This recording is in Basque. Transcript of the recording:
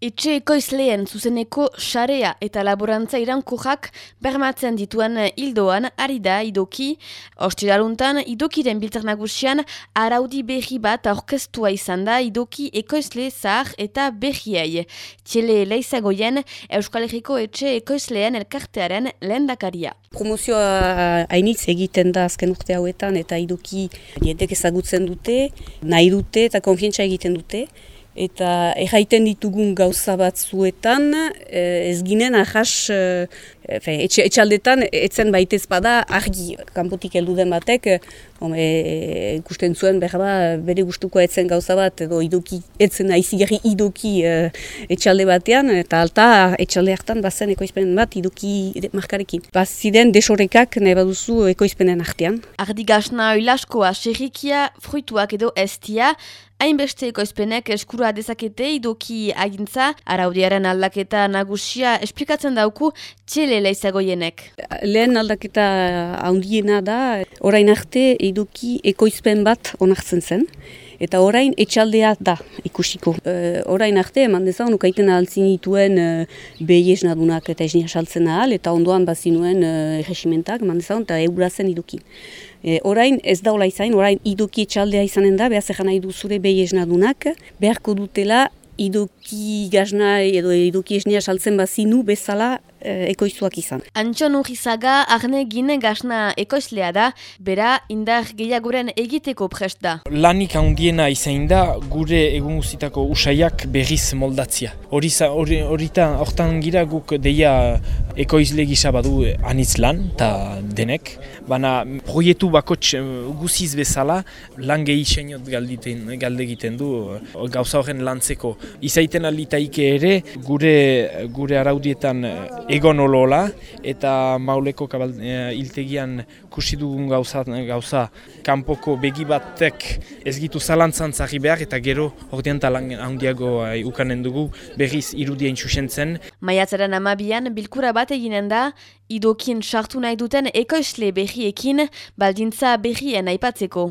Etxe ekoizleen zuzeneko sarea eta laborantza irankojak bermatzen dituen hildoan ari da idoki. Ostiraluntan idokiren biltzak nagusian araudi berri bat aurkeztua izan da idoki ekoizle zahar eta berriei. Txele leizagoien Euskal Herriko etxe ekoizleen elkartearen lehen dakaria. Promozioa hainitz egiten da azken urte hauetan eta idoki diendek ezagutzen dute, nahi dute eta konfientza egiten dute eta erraiten ditugun gauza batzuetan eh, ez ginen ahas eh, etxaldetan etzen baitez bada argi kanpotik heldu den batek e, ikusten zuen berba bere gustuko etzen gauza bat edo idoki etzen aizigarri idoki etxalde batean eta alta etxalde hartan bazen ekoizpenen bat idoki markarekin. Baziden desorekak nahi baduzu ekoizpenen artean. Ardi gasna oilaskoa, xerrikia, fruituak edo estia, Hainbeste ekoizpenek eskura dezakete idoki agintza, araudiaren aldaketa nagusia esplikatzen dauku txele leizagoienek. Lehen aldaketa handiena da, orain arte idoki ekoizpen bat onartzen zen. Eta orain etxaldea da ikusiko. E, orain arte, eman dezan, ukaiten ahaltzin dituen e, behi esnadunak eta esnia saltzen ahal, eta ondoan bazinuen e, regimentak, eman dezan, eta eurazen iduki. E, orain ez daula izan, orain iduki etxaldea izanen da, behar zehan nahi duzure behi esnadunak, beharko dutela iduki gazna edo iduki esnia saltzen bazinu bezala Eh, ekoizuak izan. Antxon urrizaga arne gine gazna ekoizlea da, bera indar gehiagoren egiteko prest da. Lanik handiena izan da gure egun guztitako usaiak berriz moldatzia. Horita, hortan gira guk deia ekoizle gisa badu anitz lan, eta denek. Baina proietu bakotx eh, guziz bezala lan gehi galde egiten du gauza horren lantzeko. Izaiten alitaike ere gure, gure araudietan egon olola eta mauleko kabal, e, iltegian kusi dugun gauza, gauza kanpoko begi batek ez gitu zalantzan zari behar eta gero ordean talan handiago e, ukanen dugu berriz irudien txusentzen. Maiatzaren amabian bilkura bat eginen da, idokien sartu nahi duten ekoizle berriekin baldintza berrien aipatzeko.